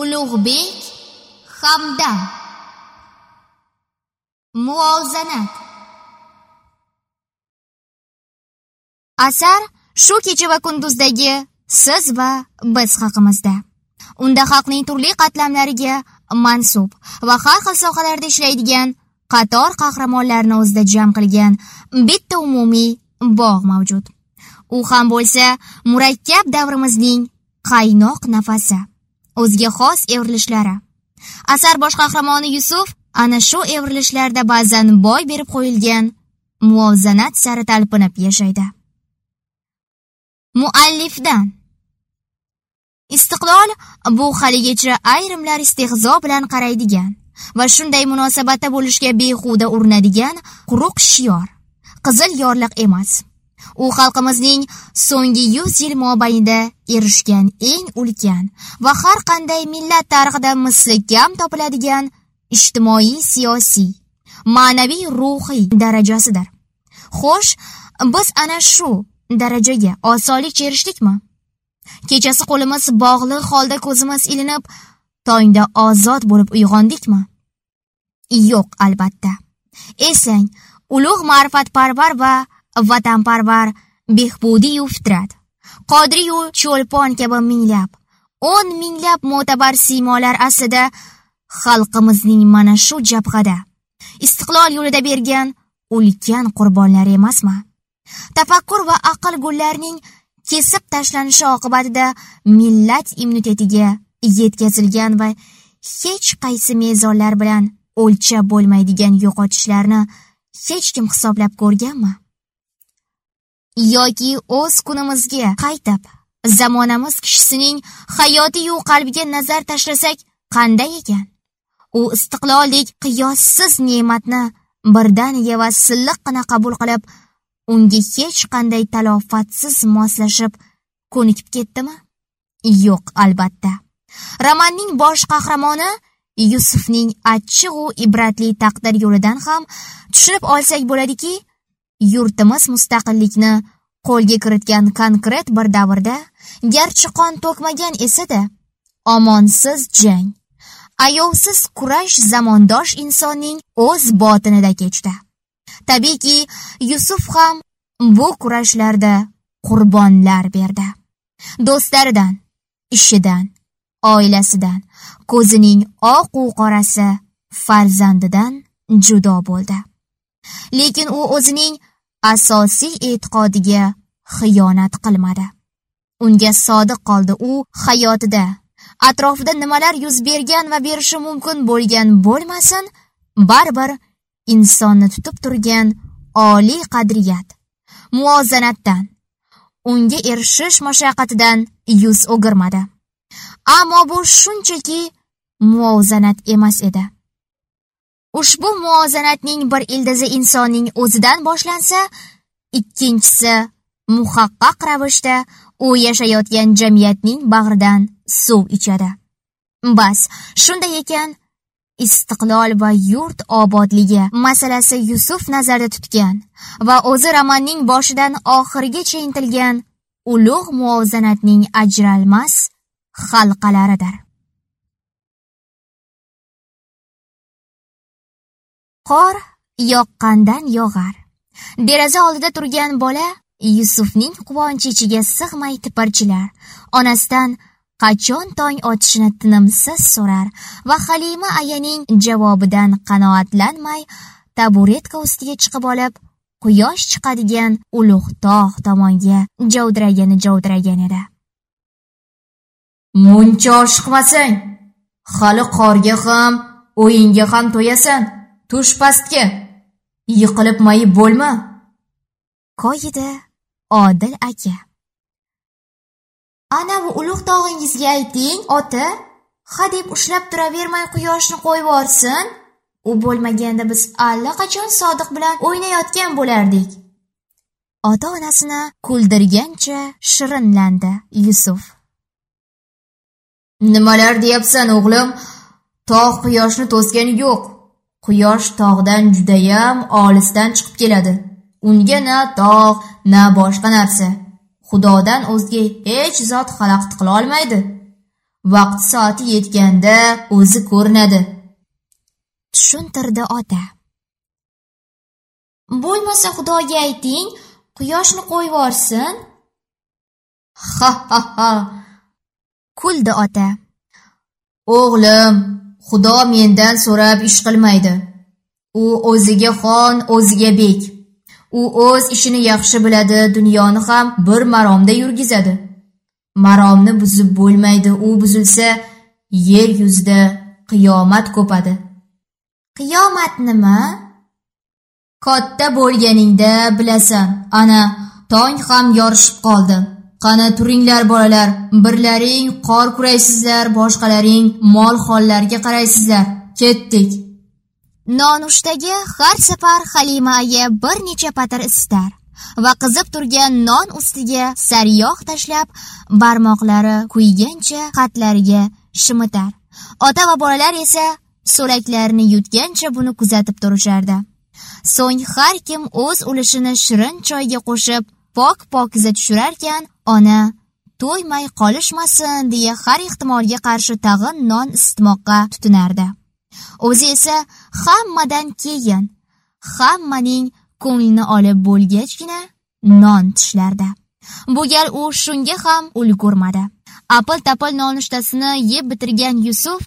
ulug'bek hamdam. Muvozanat. Asar shu kecha va kunduzdagi siz va biz haqimizda. Unda xalqning turli qatlamlariga mansub va har xil sohalarda ishlaydigan qator qahramonlarni o'zida jam qilgan bitta umumiy bog' mavjud. U ham bo'lsa murakkab davrimizning qaynoq nafasi. O'ziga xos evrilishlari. Asar bosh qahramoni yusuf ana shu evrilishlarda ba'zan boy berib qo'yilgan muvozanat sari talpinib yashaydi. Muallifdan. Istiqlol bu haligacha ayrimlar istehzo bilan qaraydigan va shunday munosabatda bo'lishga behuda urinadigan quruq shior qizil yorliq emas. U xalqimizning so'nggi 100 yil mobaynida erishgan eng ulkan va har qanday millat tarixida misli kam topiladigan ijtimoiy siyosiy ma'naviy ruhiy darajasidir. Xo'sh biz ana shu darajaga osonlikcha erishdikmi kechasi qo'limiz bog'liq holda ko'zimiz ilinib tongda ozod bo'lib uyg'ondikmi? Yo'q albatta. Eslang ulug' ma'rifatparvar va vatanparvar behbudiyu fitrat. Qodiriyu cho'lpon kabi minglab o'n minglab mo'tabar siymolar aslida xalqimizning mana shu jabhada. Istiqlol yo'lida bergan ulkan qurbonlari emasmi? Tafakkur va aql gullarining kesib tashlanishi oqibatida millat immunitetiga yetkazilgan va hech qaysi mezonlar bilan o'lchab bo'lmaydigan yo'qotishlarni hech kim hisoblab ko'rganmi? Yoki o'z kunimizga qaytib zamonamiz kishisining hayotiyu qalbiga nazar tashlasak qanday ekan? U istiqlollik qiyossiz ne'matni birdaniga va silliqqina qabul qilib unga hech qanday talofatsiz moslashib ko'nikib ketdimi? Yo'q albatta. Romanning bosh qahramoni yusufning achchig'u ibratli taqdir yo'lidan ham tushunib olsak bo'ladiki yurtimiz mustaqillikni qo'lga kiritgan konkret bir davrda garchi qon to'kmagan esa-da omonsiz jang ayovsiz kurash zamondosh insonning o'z botinida kechdi. Tabiiyki yusuf ham bu kurashlarda qurbonlar berdi. Do'stlaridan ishidan oilasidan ko'zining oqu qorasi farzandidan judo bo'ldi. Lekin u o'zining asosiy e'tiqodiga xiyonat qilmadi. Unga sodiq qoldi u hayotida. Atrofida nimalar yuz bergan va berishi mumkin bo'lgan bo'lmasin baribir insonni tutib turgan oliy qadriyat muvozanatdan unga erishish mashaqqatidan yuz o'girmadi. Ammo bu shunchaki muvozanat emas edi. Ushbu muvozanatning bir ildizi insonning o'zidan boshlansa, ikkinchisi muhaqqaq ravishda u yashayotgan jamiyatning bag'ridan suv ichadi. Bas, shunday ekan, istiqlol va yurt obodligi masalasi Yusuf nazarda tutgan va o'zi romanning boshidan oxirigacha intilgan ulug' muvozanatning ajralmas halqalaridir. Qor yoqqandan yog'ar. Deraza oldida turgan bola yusufning quvonchi ichiga sig'may tipirchilar. Onasidan qachon tong otishini tinimsiz so'rar va halima ayaning javobidan qanoatlanmay taburetka ustiga chiqib olib quyosh chiqadigan ulug' tog' tomonga javdiragani javdiragan edi. Muncha oshiqmasang hali qorga ham o'yinga ham to'yasan. Tush pastga. Yiqilib mayib bo'lma. Koyidi odil aka. Ana bu ulug' tog'ingizga ayting ota. Hadeb ushlab turavermay quyoshni qo'yib yuborsin. U bo'lmaganda biz allaqachon sodiq bilan o'ynayotgan bo'lardik. Ota onasini kuldirgancha shirinlandi yusuf. Nimalar deyapsan o'g'lim? Tog' quyoshni to'sgani yo'q Quyosh tog'dan judayam olisdan chiqib keladi. Unga na tog', na boshqa narsa. Xudodan o'zga hech zot xalaqit qila olmaydi. vaqti soati yetganda o'zi ko'rinadi tushuntirdi ota bo'lmasa xudoga ayting quyoshni qo'yib yuborsin ha ha ha kuldi ota o'g'lim xudo mendan so'rab ish qilmaydi. U o'ziga xon o'ziga bek. U o'z ishini yaxshi biladi dunyoni ham bir maromda yurgizadi. Maromni buzib bo'lmaydi u buzilsa yer yuzida qiyomat ko'padi. Qiyomat nima? Katta bo'lganingda bilasan ana tong ham yorishib qoldi. Qani turinglar bolalar. Birlaring qor kuraysizlar boshqalaring mol hollarga qaraysizlar. Ketdik. Nonushtaga har safar halima aya bir necha patir isitar va qizib turgan non ustiga sariyog' tashlab barmoqlari kuygancha qatlariga shimitar. Ota va bolalar esa so'laklarini yutgancha buni kuzatib turishardi. So'ng har kim o'z ulushini shirin choyga qo'shib pok pokiza tushirarkan ona to'ymay qolishmasin deya har ehtimolga qarshi tag'in non isitmoqqa tutinardi. O'zi esa hammadan keyin hammaning ko'nglini olib bo'lgachgina non tishlardi. Bu gal u shunga ham ulgurmadi apil tapil nonushtasini yeb bitirgan yusuf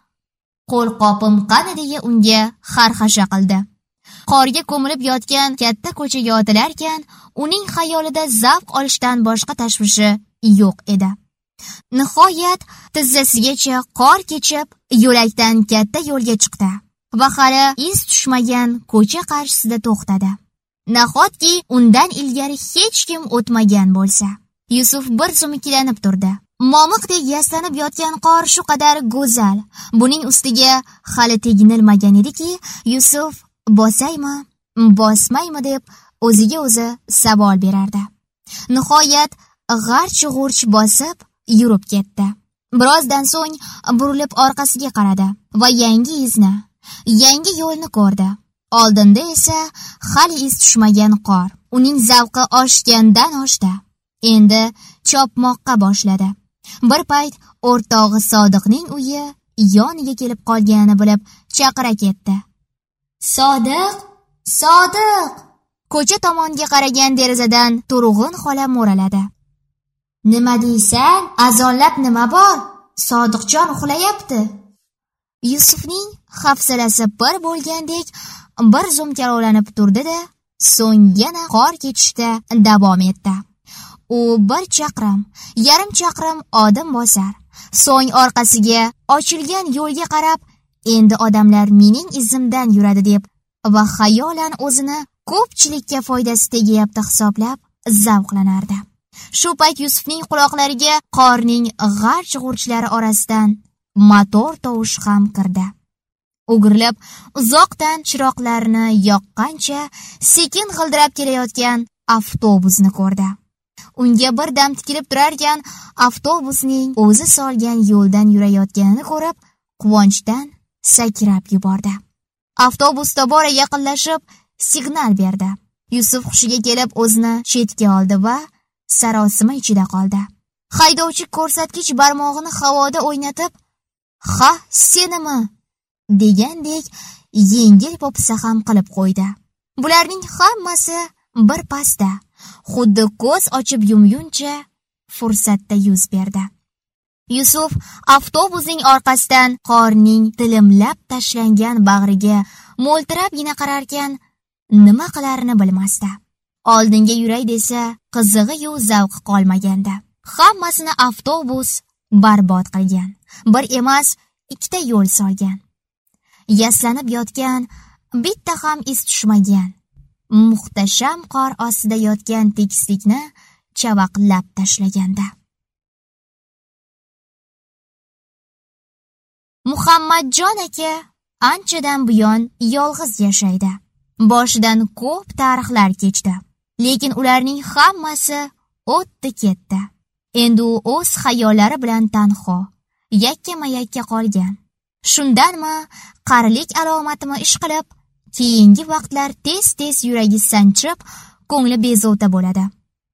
qo'l qopim qani deya unga xarxasha qildi. Qorga ko'milib yotgan katta ko'chaga otilarkan uning xayolida zavq olishdan boshqa tashvishi yo'q edi. Nihoyat tizzasigacha qor kechib yo'lakdan katta yo'lga chiqdi va hali iz tushmagan ko'cha qarshisida to'xtadi. Nahotki undan ilgari hech kim o'tmagan bo'lsa? Yusuf bir zum ikkilanib turdi. Momiqdek yastanib yotgan qor shu qadar go'zal buning ustiga hali teginilmagan ediki yusuf bosaymi bosmaymi? deb o'ziga o'zi savol berardi. Nihoyat g'arch g'urch bosib yurib ketdi. Birozdan so'ng burilib orqasiga qaradi va yangi izni yangi yo'lni ko'rdi. Oldinda esa hali iz tushmagan qor uning zavqi oshgandan oshdi. Endi chopmoqqa boshladi. Bir payt o'rtog'i sodiqning uyi yoniga kelib qolganini bilib chaqira ketdi. Sodiq sodiq! Ko'cha tomonga qaragan derazadan turg'un xola mo'raladi. Nima deysan azonlab nima bor? Sodiqjon uxlayapti. Yusufning hafsalasi bir bo'lgandek bir zum kalovlanib turdi-da, so'ng yana qor kechishda davom etdi. U bir chaqirim, yarim chaqirim odim bosar, so'ng orqasiga ochilgan yo'lga qarab, endi odamlar mening izimdan yuradi deb va xayolan o'zini ko'pchilikka foydasi tegyapti hisoblab zavqlanardi. Shu payt Yusufning quloqlariga qorning g'arch-g'urchlari orasidan motor tovushi ham kirdi. o'girilib uzoqdan chiroqlarni yoqqancha sekin g'ildirab kelayotgan avtobusni ko'rdi unga bir dam tikilib turarkan avtobusning o'zi solgan yo'ldan yurayotganini ko'rib quvonchdan sakrab yubordi avtobus tobora yaqinlashib signal berdi. Yusuf hushiga kelib o'zini chetga oldi va sarosima ichida qoldi. Haydovchi ko'rsatkich barmog'ini havoda o'ynatib ha senimi? degandek yengil po'pisa ham qilib qo'ydi. Bularning hammasi bir pasda xuddi ko'z ochib yumguncha fursatda yuz berdi. Yusuf avtobusning orqasidan qorning tilimlab tashlangan bag'riga mo'ltirabgina qararkan nima qilarini bilmasdi. Oldinga yuray desa qizig'i-yu zavqi qolmagandi hammasini avtobus barbod qilgan. Bir emas ikkita yo'l solgan. Yaslanib yotgan bitta ham iz tushmagan. Muhtasham qor ostida yotgan tekislikni chavaqlab tashlaganda. Muhammadjon aka anchadan buyon yolg'iz yashaydi. Boshidan ko'p tarixlar kechdi. Lekin ularning hammasi o'tdi ketdi. Endi u o'z xayollari bilan tanho yakkama yakka qolgan. Shundanmi qarilik alomatimi ish qilib keyingi vaqtlar tez tez yuragi sanchib ko'ngli bezovta bo'ladi.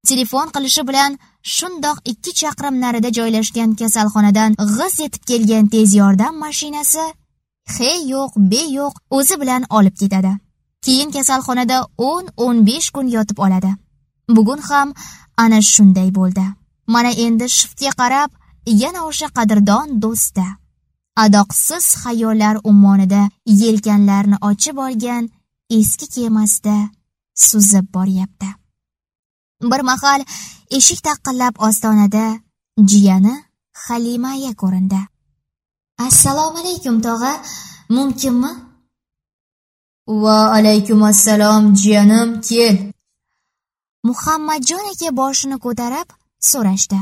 Telefon qilishi bilan shundoq ikki chaqirim narida joylashgan kasalxonadan g'iz etib kelgan tez yordam mashinasi he yo'q be yo'q o'zi bilan olib ketadi. Keyin kasalxonada 10-15 kun yotib oladi. Bugun ham ana shunday bo'ldi. Mana endi shiftga qarab yana o'sha qadrdon do'sti. adoqsiz xayollar ummonida yelkanlarni ochib olgan eski kemasida suzib boryapti. Bir mahal eshik taqillab ostonada jiyani halimaya ko'rindi. Assalomu alaykum tog'a mumkinmi? Va alaykum assalom jiyanim kel. Muhammadjon aka boshini ko'tarib so'rashdi.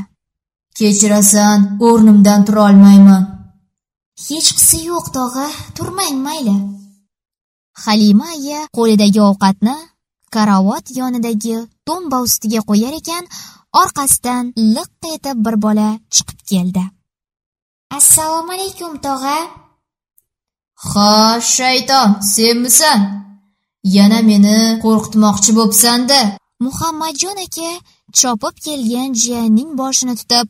Kechirasan o'rnimdan turolmayman hechqisi yo'q tog'a turmang mayli. Halima aya qo'lidagi ovqatni karavot yonidagi tomba ustiga qo'yar ekan orqasidan liq etib bir bola chiqib keldi. Assalomu alaykum tog'a. Ha shayton senmisan yana meni qo'rqitmoqchi bo'psanda muhammadjon aka chopib kelgan jiyanning boshini tutib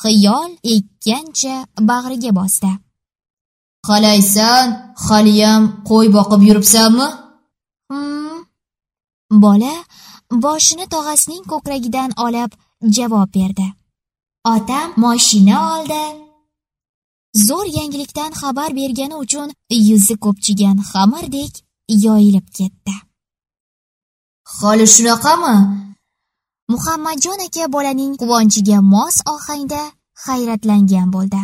xiyol ekkancha bag'riga bosdi. Qalaysan haliyam qo'y boqib yuribsanmi? Hmm. bola boshini tog'asining ko'kragidan olib javob berdi. Otam moshina oldi zo'r yangilikdan xabar bergani uchun yuzi ko'pchigan xamirdek yoyilib ketdi. Holi shunaqami? Muhammadjon aka bolaning quvonchiga mos ohangda hayratlangan bo'ldi.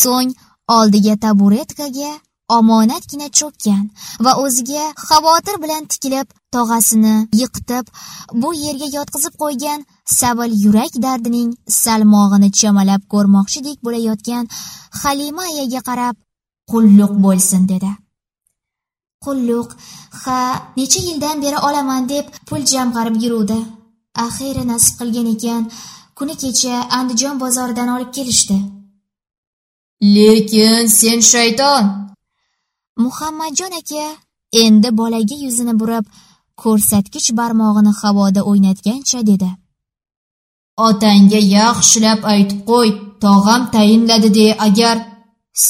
So'ng oldiga taburetkaga omonatgina cho'kkan va o'ziga xavotir bilan tikilib tog'asini yiqitib bu yerga yotqizib qo'ygan savil yurak dardining salmog'ini chamalab ko'rmoqchidek bo'layotgan halima ayaga qarab qulluq bo'lsin dedi. Qulluq ha necha yildan beri olaman deb pul jamg'arib yuruvdi. Axiyri nasib qilgan ekan kuni kecha andijon bozoridan olib kelishdi. Lekin sen shayton! Muhammadjon aka endi bolaga yuzini burib ko'rsatkich barmog'ini havoda o'ynatgancha dedi otangga yaxshilab aytib qo'y tog'am tayinladi de agar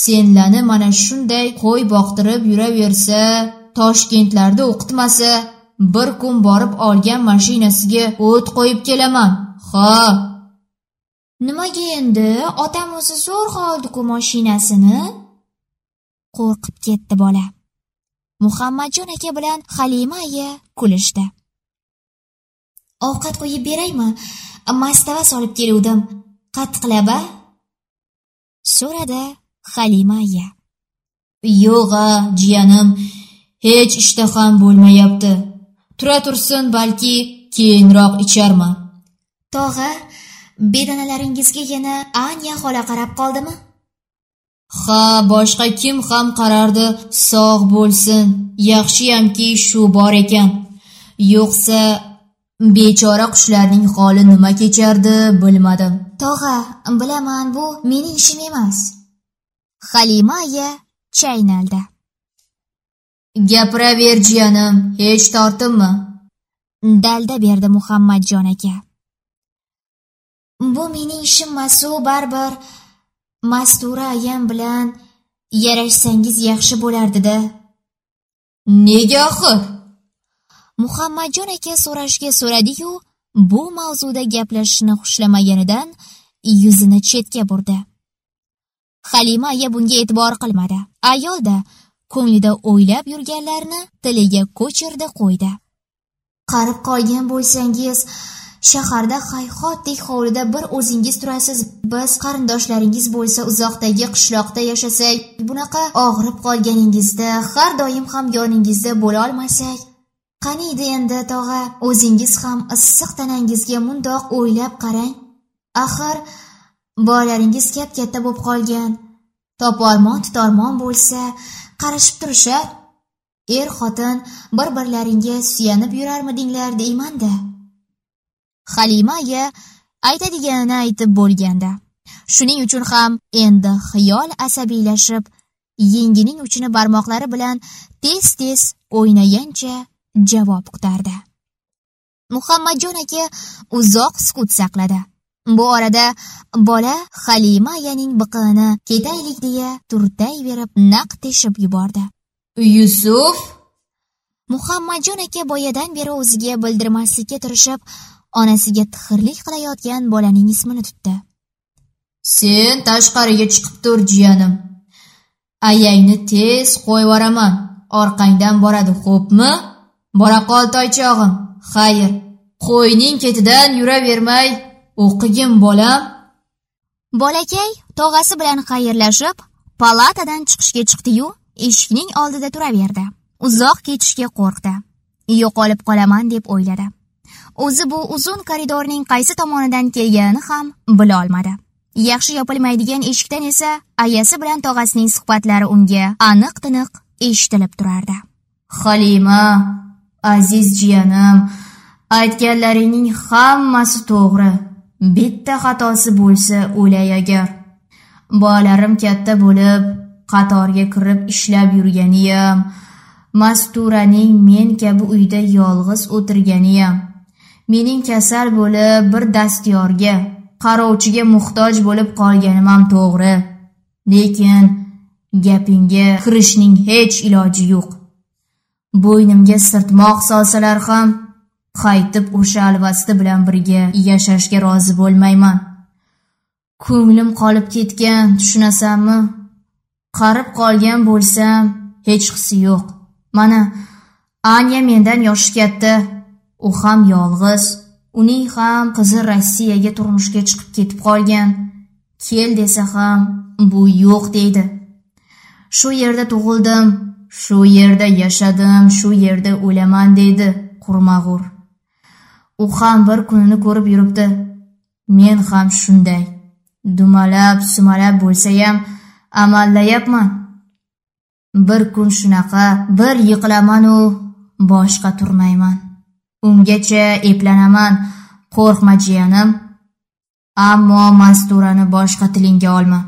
senlani mana shunday qo'y boqtirib yuraversa toshkentlarda o'qitmasa bir kun borib olgan mashinasiga o't qo'yib kelaman. Ha! Nimaga endi? Otam o'zi zo'rg'a oldiku mashinasini. Qo'rqib ketdi bola. Muhammadjon aka bilan halima aya kulishdi. Ovqat qo'yib beraymi? Mastava solib keluvdim. Qattiqlab a so'radi halima aya. Yo'q a jiyanim hech ishtaham bo'lmayapti. Tura tursin balki keyinroq icharman. Tog'a bedonalaringizga yana anya xola qarab qoldimi? Ha boshqa kim ham qarardi sog' bo'lsin. Yaxshiyamki shu bor ekan. Yo'qsa bechora qushlarning holi nima kechardi bilmadim. Tog'a bilaman bu mening ishim emas. Halima aya chaynaldi. Gapiraver jiyanim hech tortinmi? dalda berdi muhammadjon aka. Bu mening ishim masu baribir mastura ayam bilan yarashsangiz yaxshi bo'lardida nega axir? Muhammadjon aka so'rashga so'radiyu bu mavzuda gaplashishni xushlamaganidan yuzini chetga burdi. Halima aya bunga e'tibor qilmadi. Ayolda ko'nglida o'ylab yurganlarini tiliga ko'chirdi qo'ydi. Qarib qolgan bo'lsangiz shaharda hayhotdek hovlida bir o'zingiz turasiz. Biz qarindoshlaringiz bo'lsa uzoqdagi qishloqda yashasak bunaqa og'rib qolganingizda har doim ham yoningizda bo'la olmasak. Qaniydi endi tog'a? O'zingiz ham issiq tanangizga mundoq o'ylab qarang. Axir bolalaringiz kap katta bo'lib qolgan. Topolmon tutormon bo'lsa qarashib turishar. Er xotin bir birlaringga suyanib yurarmidinglar deymanda. Halima aya aytadiganini aytib bo'lganda shuning uchun ham endi xiyol asabiylashib yengining uchini barmoqlari bilan tez tez o'ynagancha javob kutardi muhammadjon aka uzoq sukut saqladi. Bu orada bola halima ayaning biqini ketaylik deya turtayverib naq teshib yubordi. Yusuf? Muhammadjon aka boyadan beri o'ziga bildirmaslikka tirishib onasiga tixirlik qilayotgan bolaning ismini tutdi. Sen tashqariga chiqib tur jiyanim. Ayangni tez qo'yvoraman. Orqangdan boradi xo'pmi bora qol toychog'im xayr. Qo'yning ketidan yuravermay o'qigin bolam. Bolakay tog'asi bilan xayrlashib palatadan chiqishga chiqdi-yu eshikning oldida turaverdi. Uzoq ketishga qo'rqdi. Yo'qolib qolaman deb o'yladi. O'zi bu uzun koridorning qaysi tomonidan kelganini ham bilolmadi yaxshi yopilmaydigan eshikdan esa ayasi bilan tog'asining suhbatlari unga aniq tiniq eshitilib turardi. Halima aziz jiyanim aytganlaringning hammasi to'g'ri. Bitta xatosi bo'lsa o'lay agar. Bolalarim katta bo'lib qatorga kirib ishlab yurganiyam. Masturaning men kabi uyda yolg'iz o'tirganiyam. Mening kasal bo'lib bir dastyorga qarovchiga muhtoj bo'lib qolganim ham to'g'ri. Lekin gapingga kirishning hech iloji yo'q. Bo'ynimga sirtmoq solsalar ham qaytib o'sha alvasti bilan birga yashashga rozi bo'lmayman. Ko'nglim qolib ketgan tushunasanmi? Qarib qolgan bo'lsam hech hisi yo'q. Mana anya mendan yoshi katta. U ham yolg'iz uning ham qizi rossiyaga turmushga chiqib ketib qolgan. Kel desa ham bu yo'q deydi. Shu yerda tug'ildim. Shu yerda yashadim shu yerda o'laman deydi qurmag'ur. U ham bir kunini ko'rib yuribdi. Men ham shunday. Dumalab sumalab bo'lsayam amallayapman bir kun shunaqa bir yiqilamanu boshqa turmayman. Ungacha eplanaman. Qo'rqma jiyanim ammo masturani boshqa tilingga olma.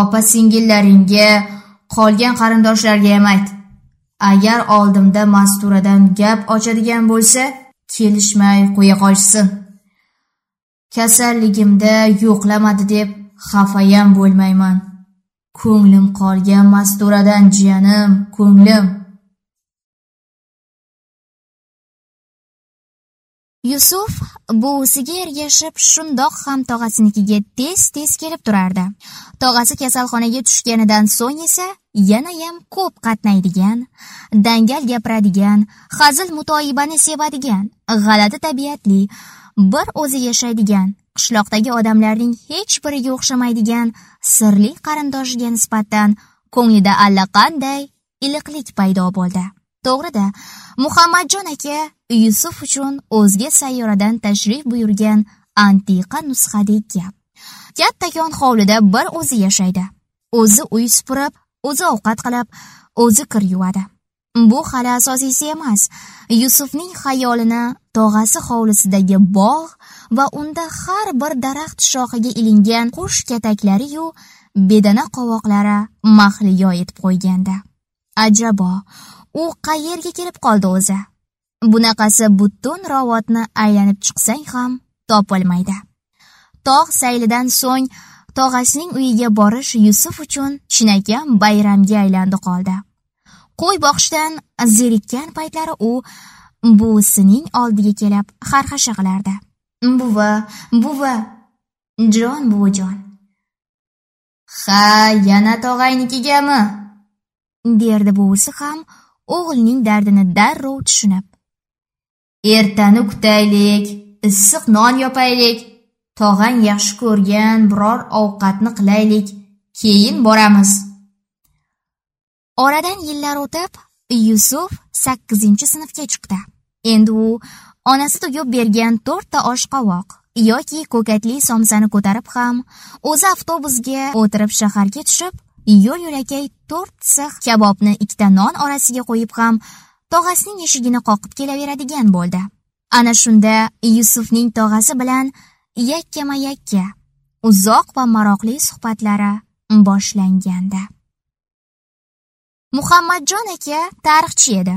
Opa singillaringga qolgan qarindoshlarga ham ayt. Agar oldimda masturadan gap ochadigan bo'lsa kelishmay qo'ya qolishsin. Kasalligimda yo'qlamadi deb xafayam bo'lmayman. Ko'nglim qolgan masturadan jiyanim ko'nglim. Yusuf buvisiga ergashib shundoq ham tog'asinikiga tez tez kelib turardi. Tog'asi kasalxonaga tushganidan so'ng esa yanayam ko'p qatnaydigan dangal gapiradigan hazil mutoyibani sevadigan g'alati tabiatli bir o'zi yashaydigan qishloqdagi odamlarning hech biriga o'xshamaydigan sirli qarindoshiga nisbatan ko'nglida allaqanday iliqlik paydo bo'ldi. To'g'rida muhammadjon aka yusuf uchun o'zga sayyoradan tashrif buyurgan antiqa nusxadek gap. Kattakon hovlida bir o'zi yashaydi. O'zi uy supurib o'zi ovqat qilib o'zi kir yuvadi. Bu hali asosiysi emas. Yusufning xayolini tog'asi hovlisidagi bog' va unda har bir daraxt shoxiga ilingan qush kataklariyu bedana qovoqlari mahliyo etib qo'ygandi. Ajabo u qayerga kelib qoldi o'zi? Bunaqasi butun rovotni aylanib chiqsang ham topilmaydi tog' saylidan so'ng tog'asining uyiga borish yusuf uchun chinakam bayramga aylandi qoldi. Qo'y boqishdan zerikkan paytlari u buvisining oldiga kelib xarxasha qilardi. Buva buva jon buvijon ha yana tog'aynikigami derdi buvisi ham o'g'lining dardini darrov tushunib. Ertani kutaylik issiq non yopaylik. Tog'ang yaxshi ko'rgan biror ovqatni qilaylik keyin boramiz. Oradan yillar o'tib yusuf sakkizinchi sinfga chiqdi. Endi u onasi tugib bergan to'rtta oshqovoq yoki ko'katli somsani ko'tarib ham o'zi avtobusga o'tirib shaharga tushib yo'l yo'lakay to'rt six kabobni ikkita non orasiga qo'yib ham tog'asining eshigini qoqib kelaveradigan bo'ldi. Ana shunda yusufning tog'asi bilan yakkama yakka uzoq va maroqli suhbatlari boshlangandi muhammadjon aka tarixchi edi.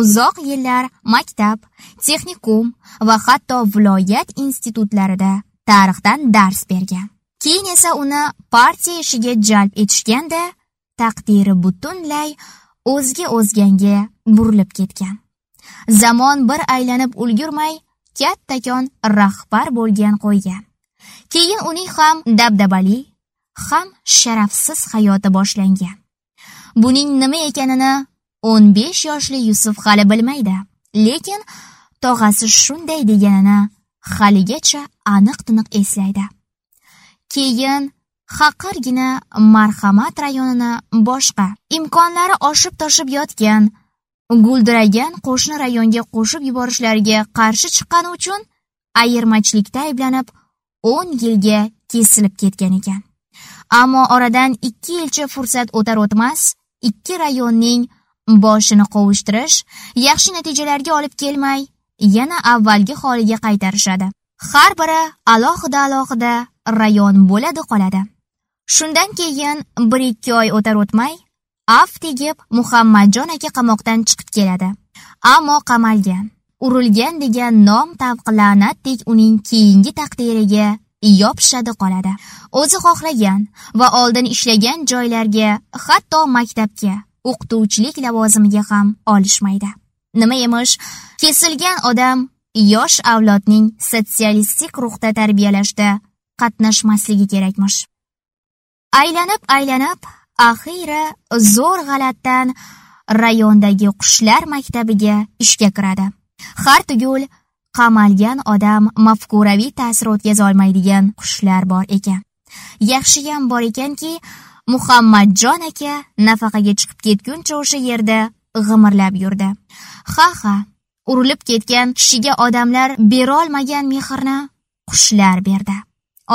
Uzoq yillar maktab texnikum va hatto viloyat institutlarida tarixdan dars bergan. Keyin esa uni partiya ishiga jalb etishganda taqdiri butunlay o'zga o'zganga burilib ketgan. Zamon bir aylanib ulgurmay kattakon rahbar bo'lgan qo'ygan. Keyin uning ham dabdabali ham sharafsiz hayoti boshlangan. Buning nima ekanini 15 yoshli Yusuf hali bilmaydi lekin tog'asi shunday deganini haligacha aniq-tiniq eslaydi. Keyin haqirgina marhamat rayonini boshqa imkonlari oshib toshib yotgan guldiragan qo'shni rayonga qo'shib yuborishlariga qarshi chiqqani uchun ayirmachilikda ayblanib 10 yilga kesilib ketgan ekan. Ammo oradan 2 yilcha fursat o'tar o'tmas ikki rayonning boshini qovushtirish yaxshi natijalarga olib kelmay yana avvalgi holiga qaytarishadi. Har biri alohida alohida rayon bo'ladi qoladi. Shundan keyin bir ikki oy o'tar o'tmay af tegib muhammadjon aka qamoqdan chiqib keladi. Ammo qamalgan urilgan degan nom tavqi la'natdek uning keyingi taqdiriga yopishadi qoladi. O'zi xohlagan va oldin ishlagan joylarga hatto maktabga o'qituvchilik lavozimiga ham olishmaydi. Nima emish? Kesilgan odam yosh avlodning sotsialistik ruhda tarbiyalashda qatnashmasligi kerakmish. Aylanib aylanib axiyri zo'r g'alatdan rayondagi qushlar maktabiga ishga kiradi. Har tugul qamalgan odam mafkuraviy ta'sir o'tkaza olmaydigan qushlar bor ekan. Yaxshiyam bor ekanki muhammadjon aka nafaqaga chiqib ketguncha o'sha yerda g'imirlab yurdi. Ha ha urilib ketgan kishiga odamlar berolmagan mehrni qushlar berdi.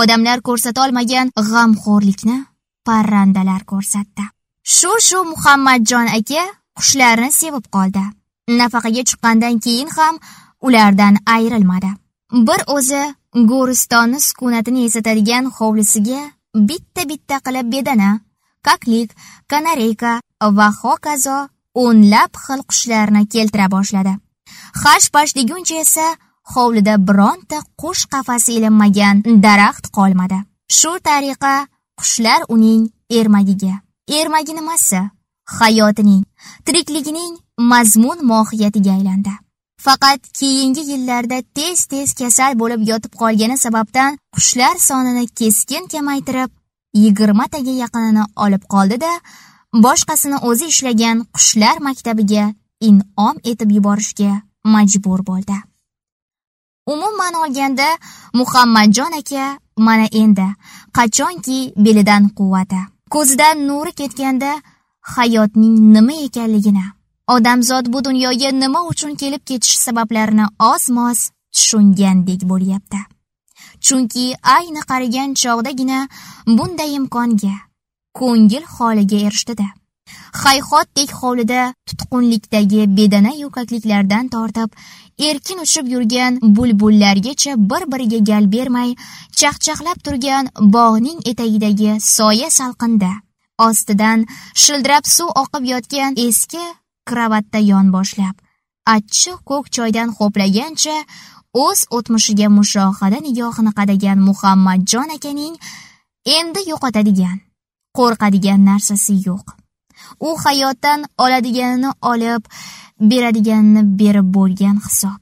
Odamlar ko'rsatolmagan g'amxo'rlikni parrandalar ko'rsatdi. Shu shu muhammadjon aka qushlarni sevib qoldi. Nafaqaga chiqqandan keyin ham ulardan ayrilmadi. Bir o'zi go'ristonni sukunatini eslatadigan hovlisiga bitta bitta qilib bedana kaklik kanareyka va hokazo o'nlab xil qushlarni keltira boshladi. Hash pash deguncha esa hovlida bironta qush qafasi ilinmagan daraxt qolmadi. Shu tariqa qushlar uning ermagiga. Ermagi nimasi? Hayotining tirikligining mazmun mohiyatiga aylandi. Faqat keyingi yillarda tez tez kasal bo'lib yotib qolgani sababdan qushlar sonini keskin kamaytirib yigirmataga yaqinini olib qoldi-da, boshqasini o'zi ishlagan qushlar maktabiga in'om etib yuborishga majbur bo'ldi. Umuman olganda, Muhammadjon aka mana endi. Qachonki belidan quvvati, ko'zidan nuri ketganda hayotning nima ekanligini, odamzod bu dunyoga nima uchun kelib ketish sabablarini oz-moz tushungandek bo'lyapti. chunki ayni qarigan chog'dagina bunday imkonga ko'ngil holiga erishdida. Hayhotdek hovlida tutqunlikdagi bedana yo'kakliklardan tortib erkin uchib yurgan bulbullargacha bir biriga gal bermay chaqchaqlab turgan bog'ning etagidagi soya salqinda ostidan shildirab suv oqib yotgan eski kravatda yon boshlab achchiq ko'k choydan ho'plagancha o'z o'tmishiga mushohada nigohini qadagan muhammadjon akaning endi yo'qotadigan qo'rqadigan narsasi yo'q. U hayotdan oladiganini olib beradiganini berib bo'lgan hisob.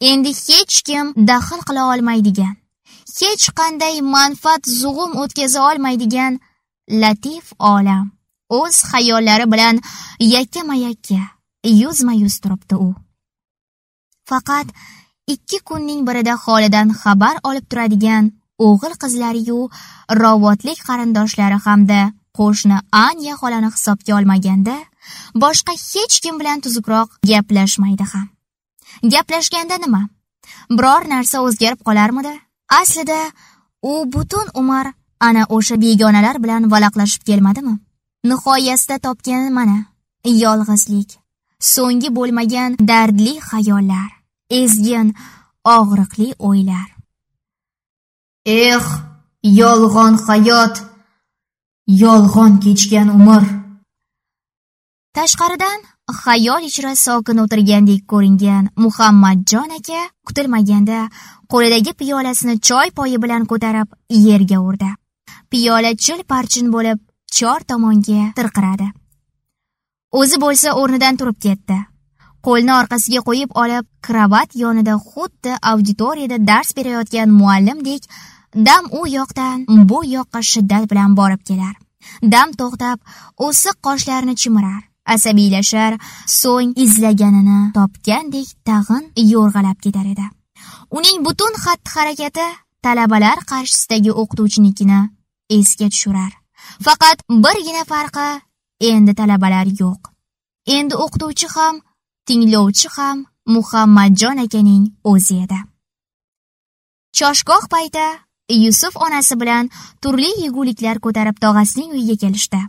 Endi hech kim daxl qila olmaydigan hech qanday manfaat zug'um o'tkaza olmaydigan latif olam o'z xayollari bilan yakkama yakka yuzma yuz turibdi u. Faqat ikki kunning birida holidan xabar olib turadigan o'g'il qizlariyu rovotlik qarindoshlari hamda qo'shni anya xolani hisobga olmaganda boshqa hech kim bilan tuzukroq gaplashmaydi ham. Gaplashganda nima? Biror narsa o'zgarib qolarmidi? Aslida u butun umr ana o'sha begonalar bilan valaqlashib kelmadimi? Nihoyasida topgani mana yolg'izlik so'nggi bo'lmagan dardli xayollar ezgin og'riqli o'ylar. Eh yolg'on hayot! Yolg'on kechgan umr tashqaridan xayol ichra sokin o'tirgandek ko'ringan muhammadjon aka kutilmaganda qo'lidagi piyolasini choy poyi bilan ko'tarib yerga urdi. Piyola chil parchin bo'lib chor tomonga tirqiradi. O'zi bo'lsa o'rnidan turib ketdi. Qo'lni orqasiga qo'yib olib kravat yonida xuddi auditoriyada dars berayotgan muallimdek dam u yoqdan bu yoqqa shiddat bilan borib kelar. Dam to'xtab o'siq qoshlarini chimirar. Asabiylashar so'ng izlaganini topgandek tag'in yo'rg'alab ketar edi. Uning butun xatti harakati talabalar qarshisidagi o'qituvchinikini esga tushirar. Faqat birgina farqi endi talabalar yo'q. Endi o'qituvchi ham tinglovchi ham muhammadjon akaning o'zi edi. Choshgoh payti yusuf onasi bilan turli yeguliklar ko'tarib tog'asining uyiga kelishdi.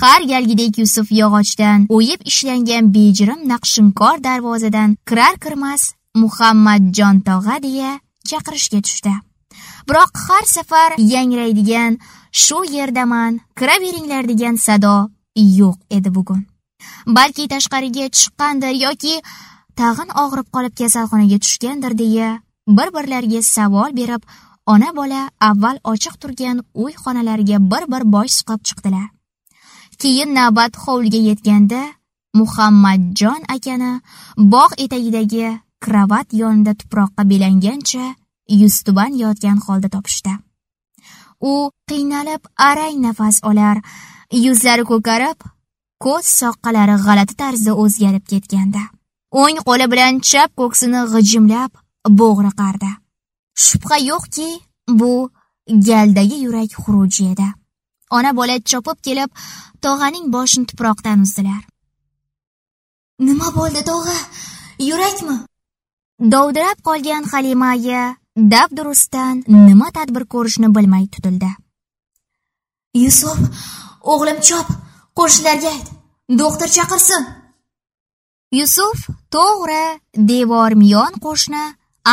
Har galgidek yusuf yog'ochdan o'yib ishlangan bejirim naqshinkor darvozadan kirar kirmas muhammadjon tog'a deya chaqirishga tushdi. Biroq har safar yangraydigan shu yerdaman kiraveringlar degan sado yo'q edi bugun. Balki tashqariga chiqqandir yoki tag'in og'rib qolib kasalxonaga tushgandir deya bir birlariga savol berib ona bola avval ochiq turgan uy xonalariga bir bir bosh suqib chiqdilar. Keyin navbat hovliga yetganda muhammadjon akani bog' etagidagi kravat yonida tuproqqa belangancha yuztuban yotgan holda topishdi. U qiynalib arang nafas olar yuzlari ko'karib ko'z soqqalari g'alati tarzda o'zgarib ketgandi o'ng qo'li bilan chap ko'ksini g'ijimlab bo'g'riqardi. Shubha yo'qki bu galdagi yurak xuruji edi. Ona bola chopib kelib tog'aning boshini tuproqdan uzdilar. Nima bo'ldi tog'a? Yurakmi? Dovdirab qolgan halima aya dabdurustdan nima tadbir ko'rishni bilmay tutildi. Yusuf o'g'lim chop qo'shnilarga ayt doktor chaqirsin. Yusuf to'g'ri devor miyon qo'shni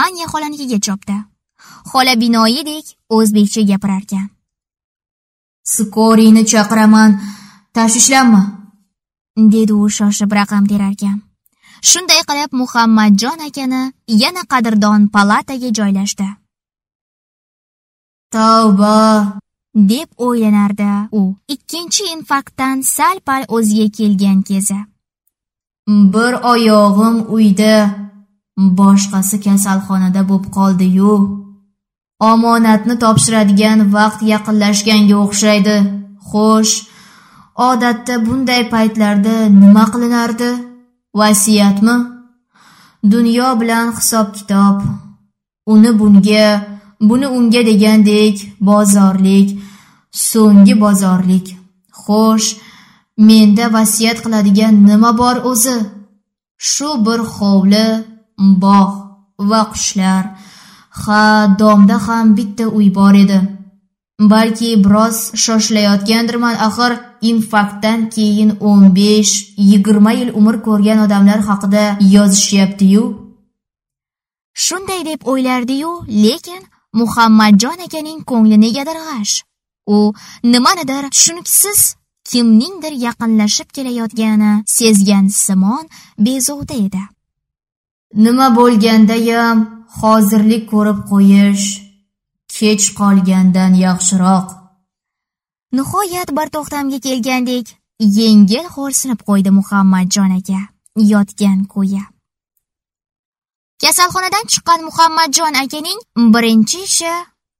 anya xolanikiga chopdi xola binoyidek o'zbekcha gapirarkan. Skoriyni chaqiraman. Tashvishlanma. Dedi u shoshib raqam terarkan. Shunday qilib muhammadjon akani yana qadrdon palataga joylashdi. Tavba. Deb o'ylanardi u. Ikkinchi infarktdan sal pal o'ziga kelgan kezi. Bir oyog'im uyda. Boshqasi kasalxonada bo'p qoldi-yu omonatni topshiradigan vaqt yaqinlashganga o'xshaydi. Xo'sh odatda bunday paytlarda nima qilinardi? Vasiyatmi? Dunyo bilan hisob kitob uni bunga buni unga degandek bozorlik so'nggi bozorlik. Xo'sh menda vasiyat qiladigan nima bor o'zi? Shu bir hovli bog' va qushlar ha domda ham bitta uy bor edi. Balki biroz shoshilayotgandirman axir infarktdan keyin 15-20 yil umr ko'rgan odamlar haqida yozishyapti-yu. Shunday deb o'ylardi-yu lekin muhammadjon akaning ko'ngli negadir g'ash. U nimanidir tushuniksiz kimningdir yaqinlashib kelayotganini sezgan simon bezovta edi. Nima bo'lgandayam hozirlik ko'rib qo'yish kech qolgandan yaxshiroq. Nihoyat bir to'xtamga kelgandek yengil xo'rsinib qo'ydi muhammadjon aka yotgan ko'yi kasalxonadan chiqqan muhammadjon akaning birinchi ishi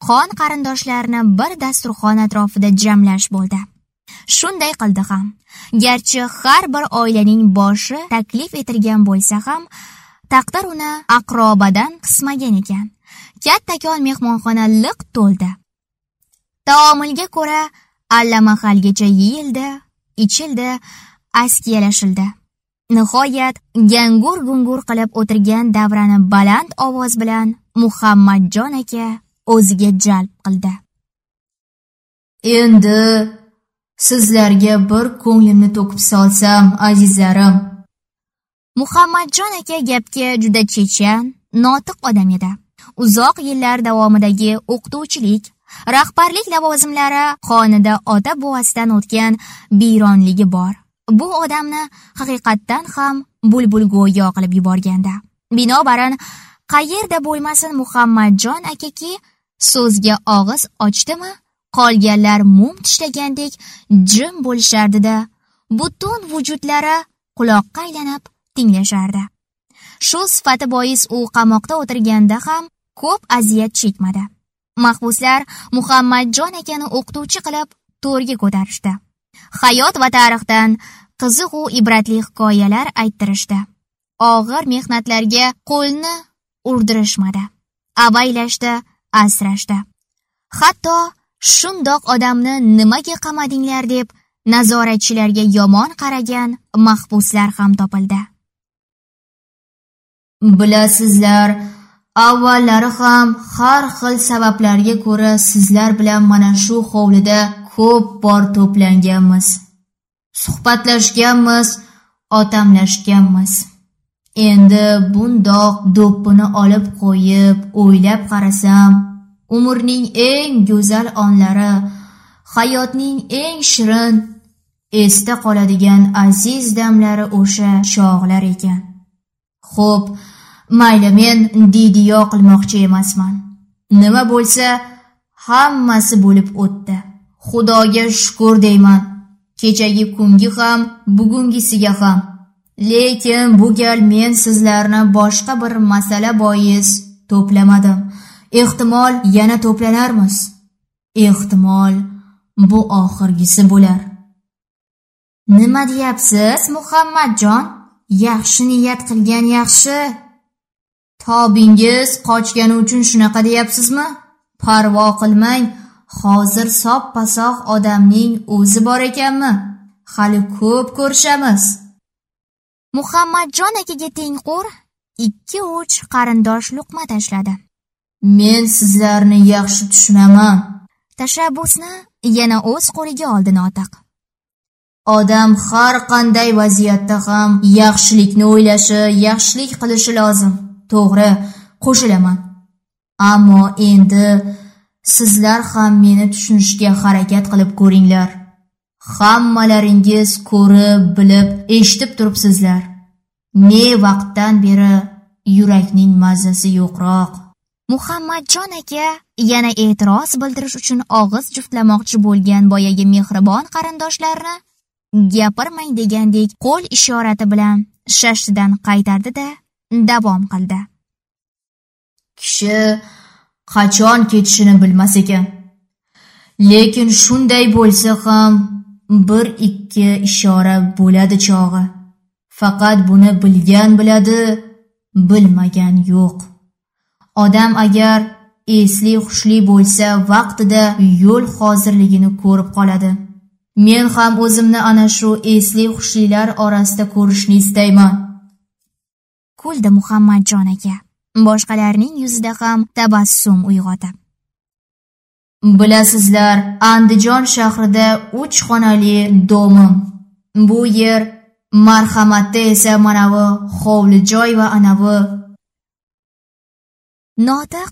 qon qarindoshlarini bir dasturxon atrofida jamlash bo'ldi. Shunday qildi ham. Garchi har bir oilaning boshi taklif etilgan bo'lsa ham taqdir uni aqrobadan qismagan ekan. Kattakon mehmonxona liq to'ldi. Taomilga ko'ra allamahalgacha yeyildi ichildi askiyalashildi. Nihoyat gangur gungur qilib o'tirgan davrani baland ovoz bilan muhammadjon aka o'ziga jalb qildi. Endi sizlarga bir ko'nglimni to'kib solsam azizlarim muhammadjon aka gapga juda chechan notiq odam edi. Uzoq yillar davomidagi o'qituvchilik rahbarlik lavozimlari xonida ota buvasidan o'tgan biyronligi bor. Bu odamni haqiqatdan ham bulbul go'yo qilib yuborganda. Binobarin qayerda bo'lmasin muhammadjon akaki so'zga og'iz ochdimi qolganlar mum tishlagandek jim bo'lishardida. Butun vujudlari quloqqa aylanib tinglashardi. Shu sifati bois u qamoqda o'tirganda ham ko'p aziyat chekmadi. Mahbuslar muhammadjon akani o'qituvchi qilib to'rga ko'tarishdi. Hayot va tarixdan qiziq u ibratli hikoyalar ayttirishdi. Og'ir mehnatlarga qo'lni urdirishmadi. Avaylashdi asrashdi. Hatto shundoq odamni nimaga qamadinglar deb nazoratchilarga yomon qaragan mahbuslar ham topildi. Bilasizlar avvallari ham har xil sabablarga ko'ra sizlar bilan mana shu hovlida ko'p bor to'planganmiz. Suhbatlashganmiz otamlashganmiz. Endi bundoq do'ppini olib qo'yib o'ylab qarasam umrning eng go'zal onlari hayotning eng shirin esda qoladigan aziz damlari o'sha chog'lar ekan. Xo'p mayli men didiyo qilmoqchi emasman. Nima bo'lsa hammasi bo'lib o'tdi. Xudoga shukur deyman. Kechagi kungi ham bugungisiga ham. Lekin bu gal men sizlarni boshqa bir masala bois to'plamadim. Ehtimol yana to'planarmiz. Ehtimol bu oxirgisi bo'lar. Nima deyapsiz muhammadjon? Yaxshi niyat qilgan yaxshi. Tobingiz qochgani uchun shunaqa deyapsizmi? Parvo qilmang hozir soppa sog' odamning o'zi bor ekanmi? Hali ko'p ko'rishamiz. Muhammadjon akaga tengqur ikki uch qarindosh luqma tashladi. Men sizlarni yaxshi tushunaman. Tashabbusni yana o'z qo'liga oldi notiq odam har qanday vaziyatda ham yaxshilikni o'ylashi yaxshilik qilishi lozim to'g'ri qo'shilaman. Ammo endi sizlar ham meni tushunishga harakat qilib ko'ringlar. Hammalaringiz ko'rib bilib eshitib turibsizlar. Ne vaqtdan beri yurakning mazasi yo'qroq. Muhammadjon aka yana e'tiroz bildirish uchun og'iz juftlamoqchi bo'lgan boyagi mehribon qarindoshlarini gapirmang degandek qo'l ishorati bilan shashtidan qaytardi-da. Davom qildi. Kishi qachon ketishini bilmas ekan. Lekin shunday bo'lsa ham bir ikki ishora bo'ladi chog'i. Faqat buni bilgan biladi bilmagan yo'q. Odam agar esli hushli bo'lsa vaqtida yo'l hozirligini ko'rib qoladi. Men ham o'zimni ana shu esli hushlilar orasida ko'rishni istayman. Kuldi muhammadjon aka. Boshqalarning yuzida ham tabassum uyg'otib bilasizlar andijon shahrida uch xonali domim bu yer marhamatda esa manavi hovli-joy va anavi notiq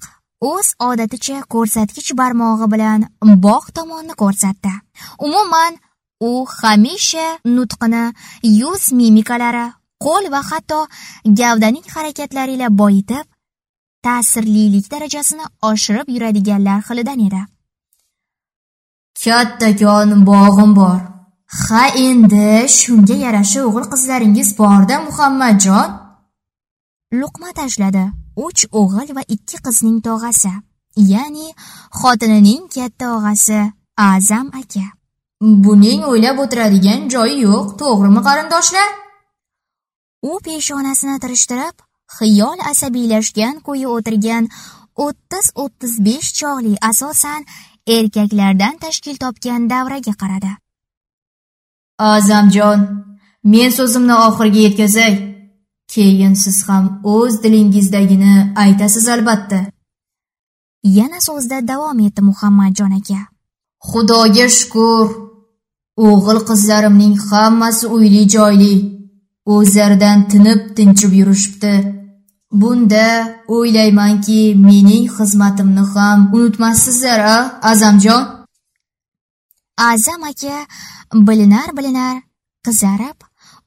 o'z odaticha ko'rsatkich barmog'i bilan bog' tomonni ko'rsatdi. Umuman u hamisha nutqini yuz mimikalari qo'l va hatto gavdaning harakatlari ila boyitib ta'sirlilik darajasini oshirib yuradiganlar xilidan edi. Kattakon bog'im bor. Ha endi shunga yarasha o'g'il qizlaringiz borda muhammadjon? Luqma tashladi. Uch o'g'il va ikki qizning tog'asi ya'ni xotinining katta og'asi azam aka. Buning o'ylab o'tiradigan joyi yo'q to'g'rimi qarindoshlar? U peshonasini tirishtirib xiyol asabiylashgan ko'yi o'tirgan o'ttiz o'ttiz besh chog'li asosan erkaklardan tashkil topgan davraga qaradi. Azamjon men so'zimni oxiriga yetkazay. Keyin siz ham o'z dilingizdagini aytasiz albatta. Yana so'zda davom etdi muhammadjon aka. Xudoga shukur. O'g'il qizlarimning hammasi uyli joyli o'zlaridan tinib tinchib yurishibdi. Bunda o'ylaymanki mening xizmatimni ham unutmassizlar a azamjon? Azam aka bilinar bilinar qizarib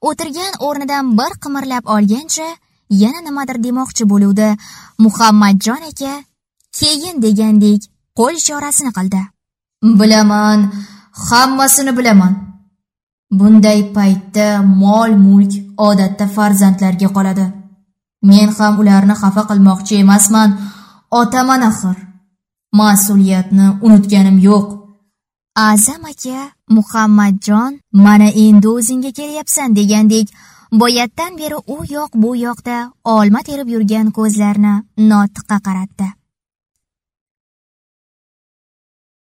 o'tirgan o'rnidan bir qimirlab olgancha yana nimadir demoqchi bo'luvdi. Muhammadjon aka keyin degandek qo'l ishorasini qildi. Bilaman hammasini bilaman bunday paytda mol mulk odatda farzandlarga qoladi. Men ham ularni xafa qilmoqchi emasman. Otaman axir. Mas'uliyatni unutganim yo'q. Azam aka muhammadjon mana endi o'zingga kelyapsan degandek boyatdan beri u yoq bu yoqda olma terib yurgan ko'zlarini notiqqa qaratdi.